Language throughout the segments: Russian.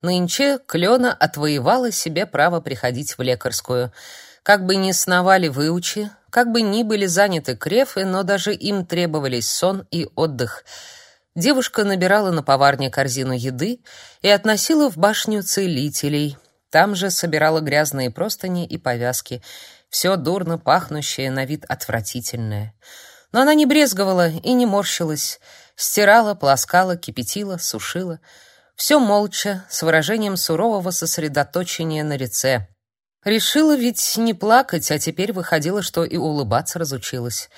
Нынче Клена отвоевала себе право приходить в лекарскую. Как бы ни сновали выучи, как бы ни были заняты крефы, но даже им требовались сон и отдых. Девушка набирала на поварне корзину еды и относила в башню целителей. Там же собирала грязные простыни и повязки. Все дурно пахнущее, на вид отвратительное. Но она не брезговала и не морщилась. Стирала, полоскала, кипятила, сушила. Все молча, с выражением сурового сосредоточения на лице. Решила ведь не плакать, а теперь выходило, что и улыбаться разучилась.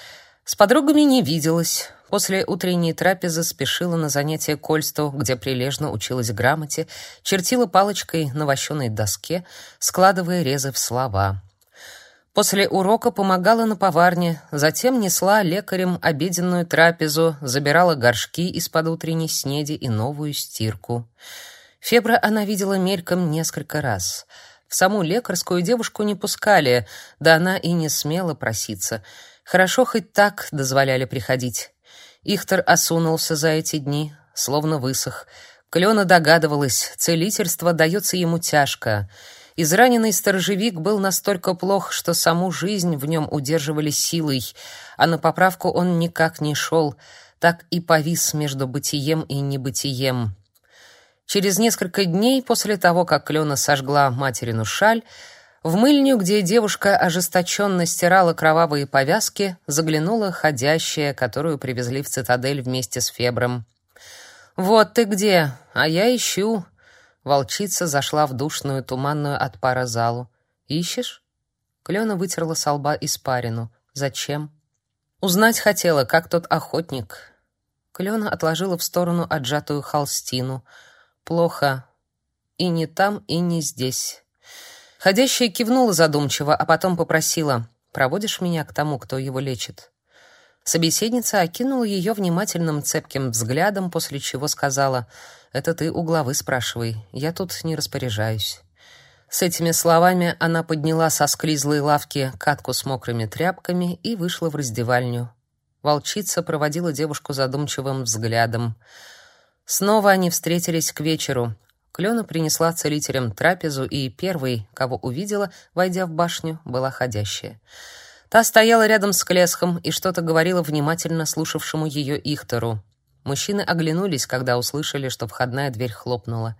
С подругами не виделась. После утренней трапезы спешила на занятие к Кольсту, где прилежно училась грамоте, чертила палочкой на вощеной доске, складывая резы в слова. После урока помогала на поварне, затем несла лекарям обеденную трапезу, забирала горшки из-под утренней снеди и новую стирку. Фебра она видела мельком несколько раз — в саму лекарскую девушку не пускали, да она и не смела проситься. Хорошо хоть так дозволяли приходить. Ихтер осунулся за эти дни, словно высох. Клена догадывалась, целительство дается ему тяжко. Израненный сторожевик был настолько плох, что саму жизнь в нем удерживали силой, а на поправку он никак не шел, так и повис между бытием и небытием. Через несколько дней после того, как Клена сожгла материну шаль, в мыльню, где девушка ожесточенно стирала кровавые повязки, заглянула ходящая, которую привезли в цитадель вместе с Фебром. «Вот ты где, а я ищу». Волчица зашла в душную, туманную от пара залу. «Ищешь?» Клена вытерла со лба испарину. «Зачем?» «Узнать хотела, как тот охотник». Клена отложила в сторону отжатую холстину — Плохо. И не там, и не здесь. Ходящая кивнула задумчиво, а потом попросила: "Проводишь меня к тому, кто его лечит?" Собеседница окинула ее внимательным цепким взглядом, после чего сказала: "Это ты у главы спрашивай. Я тут не распоряжаюсь". С этими словами она подняла со склизлой лавки катку с мокрыми тряпками и вышла в раздевальню. Волчица проводила девушку задумчивым взглядом. Снова они встретились к вечеру. Клена принесла целителям трапезу, и первой, кого увидела, войдя в башню, была ходящая. Та стояла рядом с Клесхом и что-то говорила внимательно слушавшему ее Ихтору. Мужчины оглянулись, когда услышали, что входная дверь хлопнула.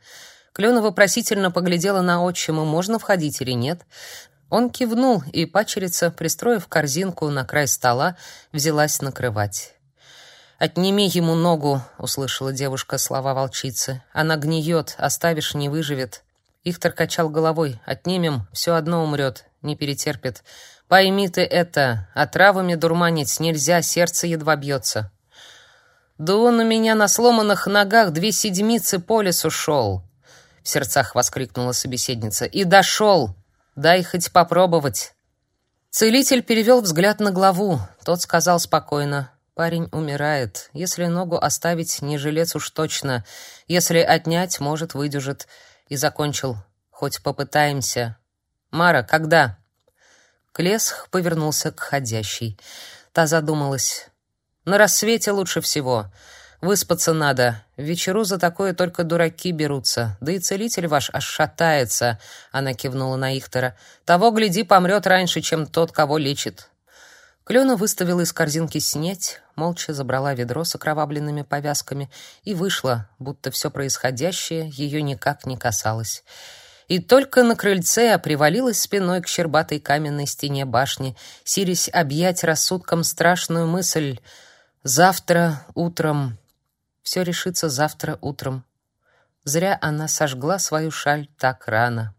Клена вопросительно поглядела на отчима, можно входить или нет. Он кивнул, и пачерица, пристроив корзинку на край стола, взялась накрывать. «Отними ему ногу», — услышала девушка слова волчицы. «Она гниет, оставишь — не выживет». Ихтер качал головой. «Отнимем, все одно умрет, не перетерпит. Пойми ты это, отравами дурманить нельзя, сердце едва бьется». «Да он у меня на сломанных ногах две седмицы по лесу шел!» В сердцах воскликнула собеседница. «И дошел! Дай хоть попробовать!» Целитель перевел взгляд на главу. Тот сказал спокойно. Парень умирает. Если ногу оставить, не жилец уж точно. Если отнять, может, выдержит. И закончил. Хоть попытаемся. Мара, когда? Клесх повернулся к ходящей. Та задумалась. На рассвете лучше всего. Выспаться надо. В вечеру за такое только дураки берутся. Да и целитель ваш аж шатается. Она кивнула на Ихтера. Того, гляди, помрет раньше, чем тот, кого лечит. Клена выставила из корзинки снеть, молча забрала ведро с окровавленными повязками и вышла, будто все происходящее ее никак не касалось. И только на крыльце привалилась спиной к щербатой каменной стене башни, силясь объять рассудком страшную мысль «Завтра утром...» Все решится завтра утром. Зря она сожгла свою шаль так рано.